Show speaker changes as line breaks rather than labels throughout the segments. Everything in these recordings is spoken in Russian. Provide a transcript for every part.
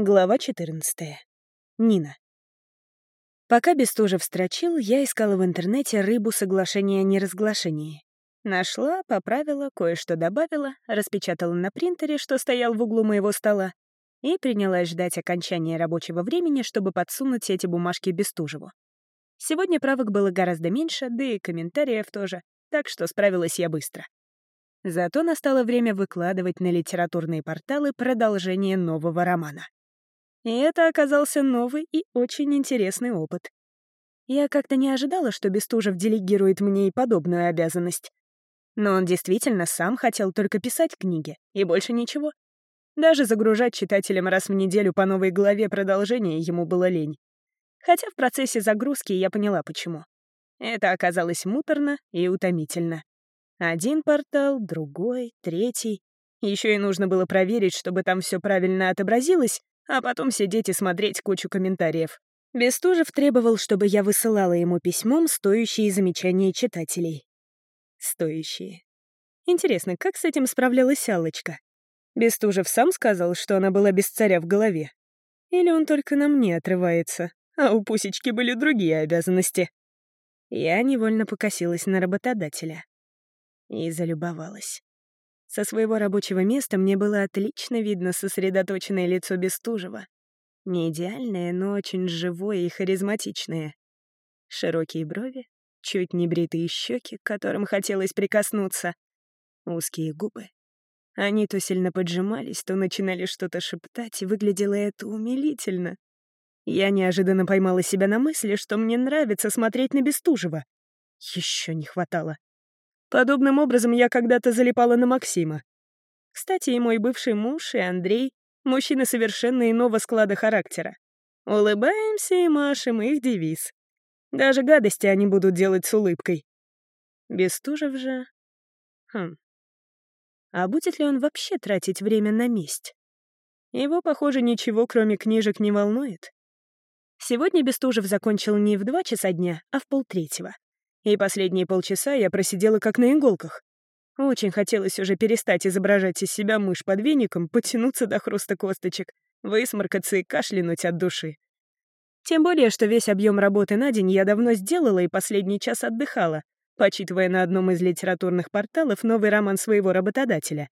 Глава 14. Нина. Пока Бестужев строчил, я искала в интернете рыбу соглашения о неразглашении. Нашла, поправила, кое-что добавила, распечатала на принтере, что стоял в углу моего стола, и принялась ждать окончания рабочего времени, чтобы подсунуть эти бумажки Бестужеву. Сегодня правок было гораздо меньше, да и комментариев тоже, так что справилась я быстро. Зато настало время выкладывать на литературные порталы продолжение нового романа. И это оказался новый и очень интересный опыт. Я как-то не ожидала, что Бестужев делегирует мне и подобную обязанность. Но он действительно сам хотел только писать книги, и больше ничего. Даже загружать читателям раз в неделю по новой главе продолжения ему было лень. Хотя в процессе загрузки я поняла, почему. Это оказалось муторно и утомительно. Один портал, другой, третий. Еще и нужно было проверить, чтобы там все правильно отобразилось, а потом сидеть и смотреть кучу комментариев. Бестужев требовал, чтобы я высылала ему письмом стоящие замечания читателей. Стоящие. Интересно, как с этим справлялась Аллочка? Бестужев сам сказал, что она была без царя в голове. Или он только на мне отрывается, а у Пусечки были другие обязанности. Я невольно покосилась на работодателя. И залюбовалась. Со своего рабочего места мне было отлично видно сосредоточенное лицо Бестужева. Не идеальное, но очень живое и харизматичное. Широкие брови, чуть небритые щеки, к которым хотелось прикоснуться, узкие губы. Они то сильно поджимались, то начинали что-то шептать, и выглядело это умилительно. Я неожиданно поймала себя на мысли, что мне нравится смотреть на Бестужева. Еще не хватало. Подобным образом я когда-то залипала на Максима. Кстати, и мой бывший муж, и Андрей — мужчины совершенно иного склада характера. Улыбаемся и машем их девиз. Даже гадости они будут делать с улыбкой. Бестужев же... Хм. А будет ли он вообще тратить время на месть? Его, похоже, ничего, кроме книжек, не волнует. Сегодня Бестужев закончил не в два часа дня, а в полтретьего. И последние полчаса я просидела как на иголках. Очень хотелось уже перестать изображать из себя мышь под веником, потянуться до хруста косточек, высморкаться и кашлянуть от души. Тем более, что весь объем работы на день я давно сделала и последний час отдыхала, почитывая на одном из литературных порталов новый роман своего работодателя.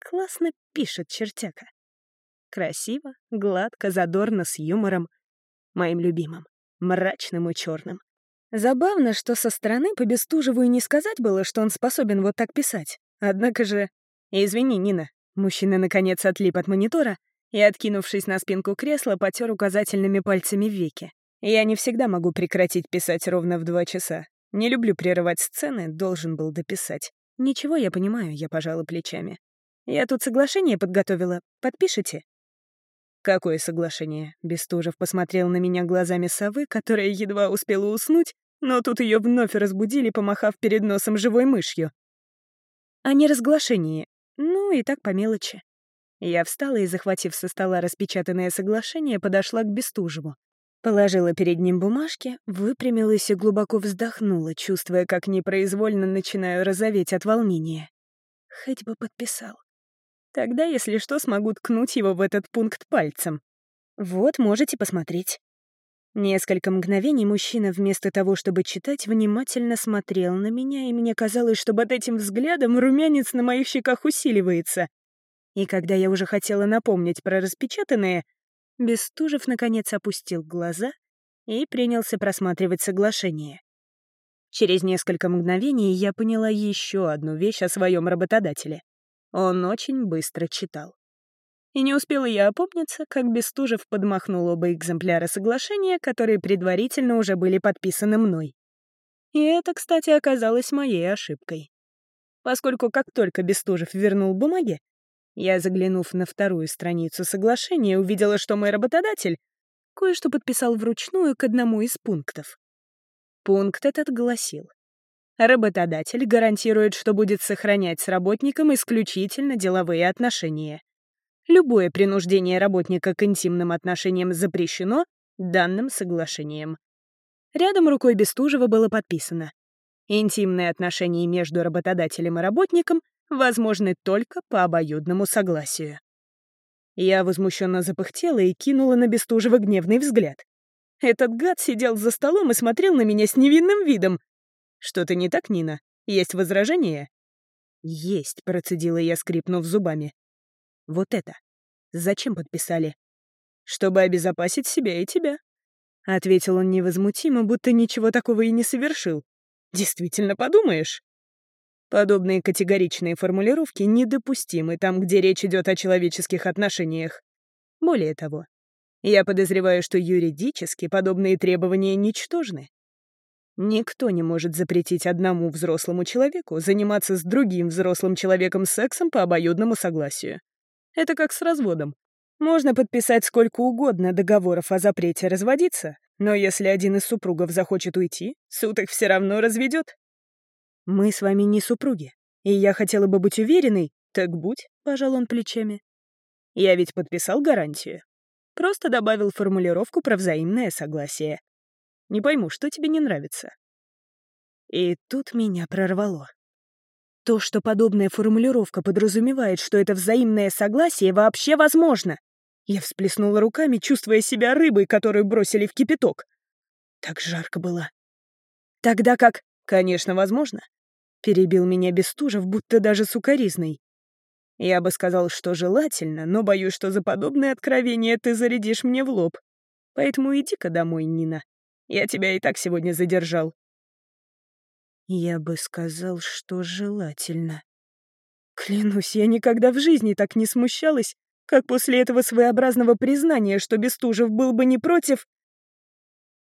Классно пишет чертяка. Красиво, гладко, задорно, с юмором. Моим любимым, мрачным и черным. Забавно, что со стороны по Бестужеву и не сказать было, что он способен вот так писать. Однако же... Извини, Нина. Мужчина, наконец, отлип от монитора и, откинувшись на спинку кресла, потер указательными пальцами веки. Я не всегда могу прекратить писать ровно в два часа. Не люблю прерывать сцены, должен был дописать. Ничего, я понимаю, я пожала плечами. Я тут соглашение подготовила. Подпишите? «Какое соглашение?» Бестужев посмотрел на меня глазами совы, которая едва успела уснуть, но тут ее вновь разбудили, помахав перед носом живой мышью. А не разглашение. Ну и так по мелочи. Я встала и, захватив со стола распечатанное соглашение, подошла к Бестужеву. Положила перед ним бумажки, выпрямилась и глубоко вздохнула, чувствуя, как непроизвольно начинаю розоветь от волнения. Хоть бы подписал. Тогда, если что, смогу ткнуть его в этот пункт пальцем. Вот, можете посмотреть. Несколько мгновений мужчина вместо того, чтобы читать, внимательно смотрел на меня, и мне казалось, что под этим взглядом румянец на моих щеках усиливается. И когда я уже хотела напомнить про распечатанное, Бестужев наконец опустил глаза и принялся просматривать соглашение. Через несколько мгновений я поняла еще одну вещь о своем работодателе. Он очень быстро читал. И не успела я опомниться, как Бестужев подмахнул оба экземпляра соглашения, которые предварительно уже были подписаны мной. И это, кстати, оказалось моей ошибкой. Поскольку как только Бестужев вернул бумаги, я, заглянув на вторую страницу соглашения, увидела, что мой работодатель кое-что подписал вручную к одному из пунктов. Пункт этот гласил. Работодатель гарантирует, что будет сохранять с работником исключительно деловые отношения. Любое принуждение работника к интимным отношениям запрещено данным соглашением. Рядом рукой Бестужева было подписано. Интимные отношения между работодателем и работником возможны только по обоюдному согласию. Я возмущенно запыхтела и кинула на Бестужева гневный взгляд. Этот гад сидел за столом и смотрел на меня с невинным видом. «Что-то не так, Нина? Есть возражения?» «Есть», — процедила я, скрипнув зубами. «Вот это. Зачем подписали?» «Чтобы обезопасить себя и тебя», — ответил он невозмутимо, будто ничего такого и не совершил. «Действительно подумаешь?» Подобные категоричные формулировки недопустимы там, где речь идет о человеческих отношениях. Более того, я подозреваю, что юридически подобные требования ничтожны. Никто не может запретить одному взрослому человеку заниматься с другим взрослым человеком сексом по обоюдному согласию. Это как с разводом. Можно подписать сколько угодно договоров о запрете разводиться, но если один из супругов захочет уйти, суд их все равно разведет. Мы с вами не супруги, и я хотела бы быть уверенной, так будь, пожал он плечами. Я ведь подписал гарантию. Просто добавил формулировку про взаимное согласие. Не пойму, что тебе не нравится. И тут меня прорвало. То, что подобная формулировка подразумевает, что это взаимное согласие, вообще возможно. Я всплеснула руками, чувствуя себя рыбой, которую бросили в кипяток. Так жарко было. Тогда как «Конечно, возможно», — перебил меня Бестужев, будто даже сукоризный. «Я бы сказал, что желательно, но боюсь, что за подобное откровение ты зарядишь мне в лоб. Поэтому иди-ка домой, Нина. Я тебя и так сегодня задержал». Я бы сказал, что желательно. Клянусь, я никогда в жизни так не смущалась, как после этого своеобразного признания, что Бестужев был бы не против.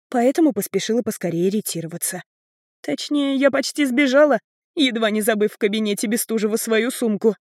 Поэтому поспешила поскорее ретироваться. Точнее, я почти сбежала, едва не забыв в кабинете Бестужева свою сумку.